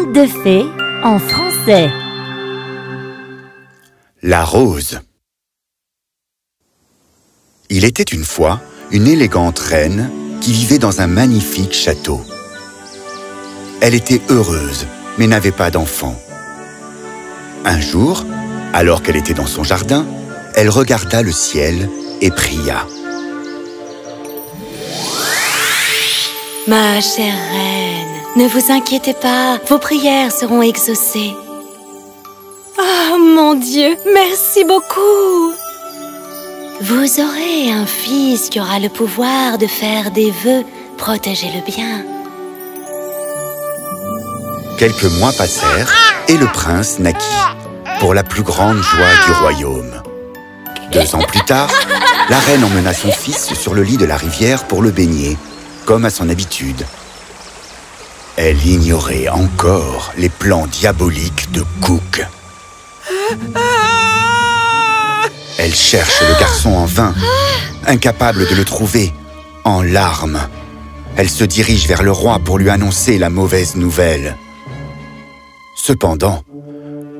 Conte de fées en français. La rose. Il était une fois une élégante reine qui vivait dans un magnifique château. Elle était heureuse, mais n'avait pas d'enfant. Un jour, alors qu'elle était dans son jardin, elle regarda le ciel et pria. Ma chère reine, ne vous inquiétez pas, vos prières seront exaucées. Oh mon Dieu, merci beaucoup Vous aurez un fils qui aura le pouvoir de faire des vœux, protéger le bien. Quelques mois passèrent et le prince naquit, pour la plus grande joie du royaume. Deux ans plus tard, la reine emmena son fils sur le lit de la rivière pour le baigner, comme à son habitude. Elle ignorait encore les plans diaboliques de Cook. Elle cherche le garçon en vain, incapable de le trouver, en larmes. Elle se dirige vers le roi pour lui annoncer la mauvaise nouvelle. Cependant,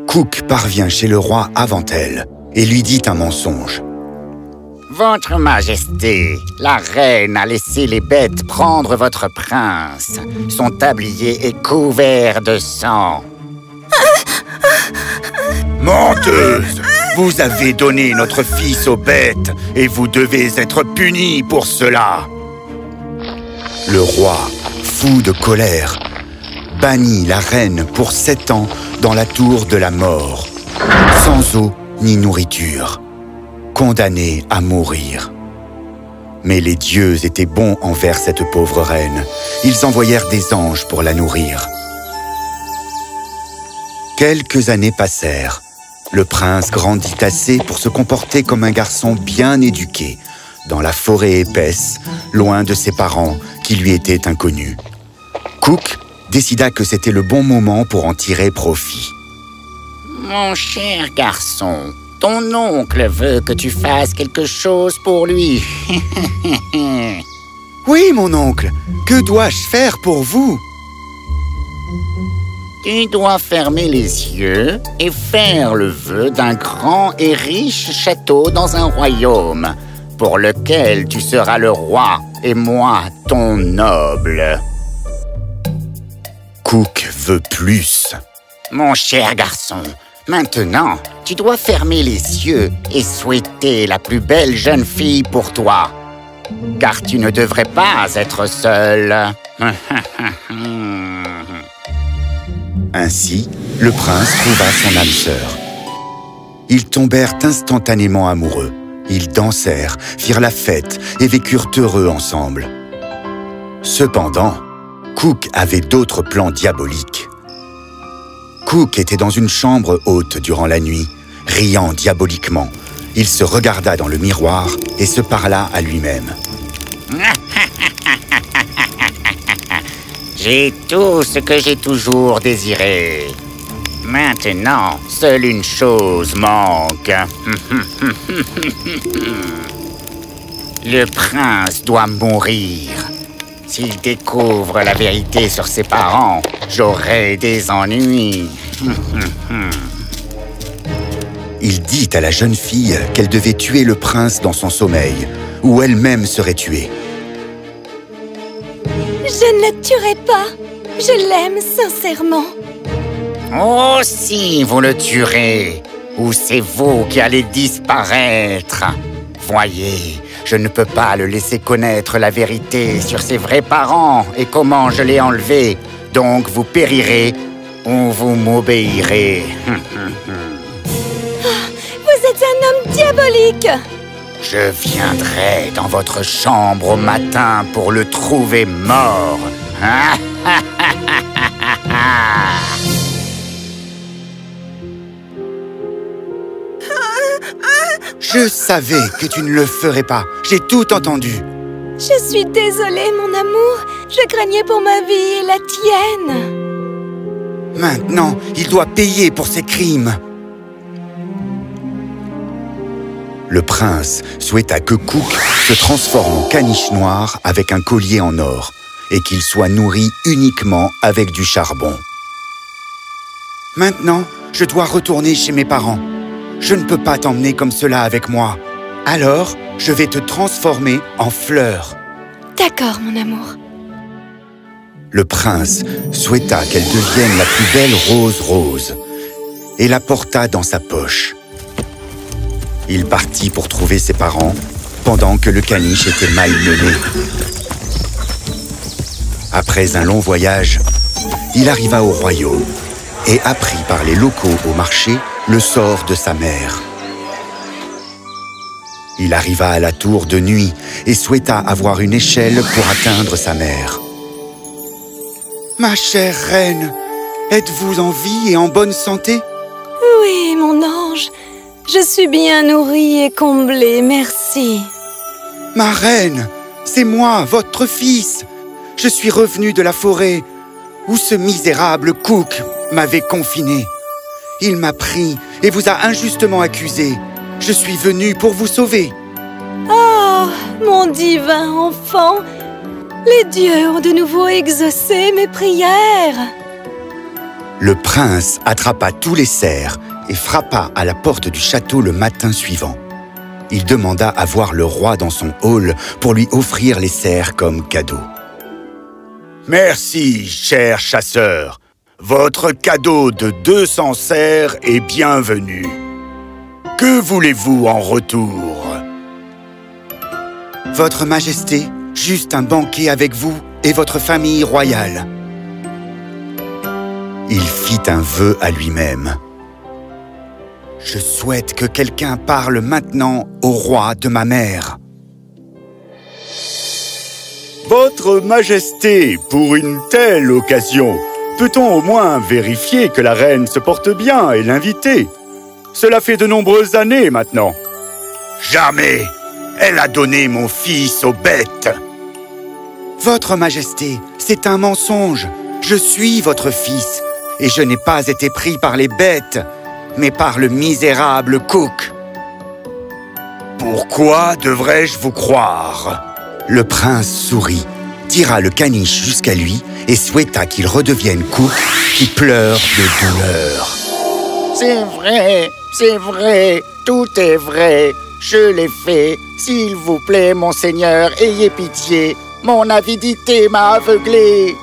Cook parvient chez le roi avant elle et lui dit un mensonge. Votre Majesté, la reine a laissé les bêtes prendre votre prince. Son tablier est couvert de sang. Menteuse Vous avez donné notre fils aux bêtes et vous devez être punie pour cela. Le roi, fou de colère, bannit la reine pour sept ans dans la tour de la mort, sans eau ni nourriture, condamnée à mourir. Mais les dieux étaient bons envers cette pauvre reine. Ils envoyèrent des anges pour la nourrir. Quelques années passèrent. Le prince grandit assez pour se comporter comme un garçon bien éduqué, dans la forêt épaisse, loin de ses parents qui lui étaient inconnus. Cook décida que c'était le bon moment pour en tirer profit. Mon cher garçon, ton oncle veut que tu fasses quelque chose pour lui. Oui, mon oncle, que dois-je faire pour vous? Tu dois fermer les yeux et faire le vœu d'un grand et riche château dans un royaume, pour lequel tu seras le roi et moi ton noble. Cook veut plus. Mon cher garçon, maintenant, tu dois fermer les yeux et souhaiter la plus belle jeune fille pour toi. Car tu ne devrais pas être seul. Ainsi, le prince trouva son âme sœur. Ils tombèrent instantanément amoureux. Ils dansèrent, firent la fête et vécurent heureux ensemble. Cependant, Cook avait d'autres plans diaboliques. Cook était dans une chambre haute durant la nuit, riant diaboliquement. Il se regarda dans le miroir et se parla à lui-même. J'ai tout ce que j'ai toujours désiré. Maintenant, seule une chose manque. Le prince doit mourir. S'il découvre la vérité sur ses parents, j'aurai des ennuis. Il dit à la jeune fille qu'elle devait tuer le prince dans son sommeil, ou elle-même serait tuée. Je ne le tuerai pas. Je l'aime sincèrement. Oh si, vous le tuerez. Ou c'est vous qui allez disparaître. Voyez, je ne peux pas le laisser connaître la vérité sur ses vrais parents et comment je l'ai enlevé. Donc vous périrez ou vous m'obéirez. diabolique. Je viendrai dans votre chambre au matin pour le trouver mort. Je savais que tu ne le ferais pas. J'ai tout entendu. Je suis désolée, mon amour. Je craignais pour ma vie et la tienne. Maintenant, il doit payer pour ses crimes. Le prince souhaita que Cook se transforme en caniche noir avec un collier en or et qu'il soit nourri uniquement avec du charbon. Maintenant, je dois retourner chez mes parents. Je ne peux pas t'emmener comme cela avec moi. Alors, je vais te transformer en fleur. D'accord, mon amour. Le prince souhaita qu'elle devienne la plus belle rose rose et la porta dans sa poche. Il partit pour trouver ses parents pendant que le caniche était malmené. Après un long voyage, il arriva au royaume et apprit par les locaux au marché le sort de sa mère. Il arriva à la tour de nuit et souhaita avoir une échelle pour atteindre sa mère. Ma chère reine, êtes-vous en vie et en bonne santé? Oui, mon ange. Je suis bien nourrie et comblée, merci. Ma reine, c'est moi, votre fils. Je suis revenu de la forêt où ce misérable Cook m'avait confiné. Il m'a pris et vous a injustement accusé. Je suis venu pour vous sauver. Oh, mon divin enfant les dieux ont de nouveau exaucé mes prières. Le prince attrapa tous les cerfs et frappa à la porte du château le matin suivant. Il demanda à voir le roi dans son hall pour lui offrir les cerfs comme cadeau. Merci, cher chasseur. Votre cadeau de 200 cerfs est bienvenu. Que voulez-vous en retour? Votre Majesté, juste un banquet avec vous et votre famille royale. Il fit un vœu à lui-même. Je souhaite que quelqu'un parle maintenant au roi de ma mère. Votre Majesté, pour une telle occasion, peut-on au moins vérifier que la reine se porte bien et l'inviter? Cela fait de nombreuses années maintenant. Jamais Elle a donné mon fils aux bêtes Votre Majesté, c'est un mensonge. Je suis votre fils, et je n'ai pas été pris par les bêtes, mais par le misérable Cook. Pourquoi devrais-je vous croire? Le prince sourit, tira le caniche jusqu'à lui et souhaita qu'il redevienne Cook qui pleure de douleur. C'est vrai, c'est vrai, tout est vrai. Je l'ai fait. S'il vous plaît, monseigneur, ayez pitié. Mon avidité m'a aveuglé.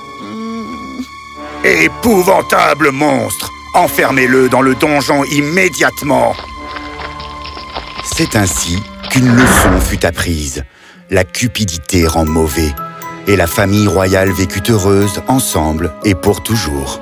Épouvantable monstre Enfermez-le dans le donjon immédiatement C'est ainsi qu'une leçon fut apprise. La cupidité rend mauvais. Et la famille royale vécut heureuse ensemble et pour toujours.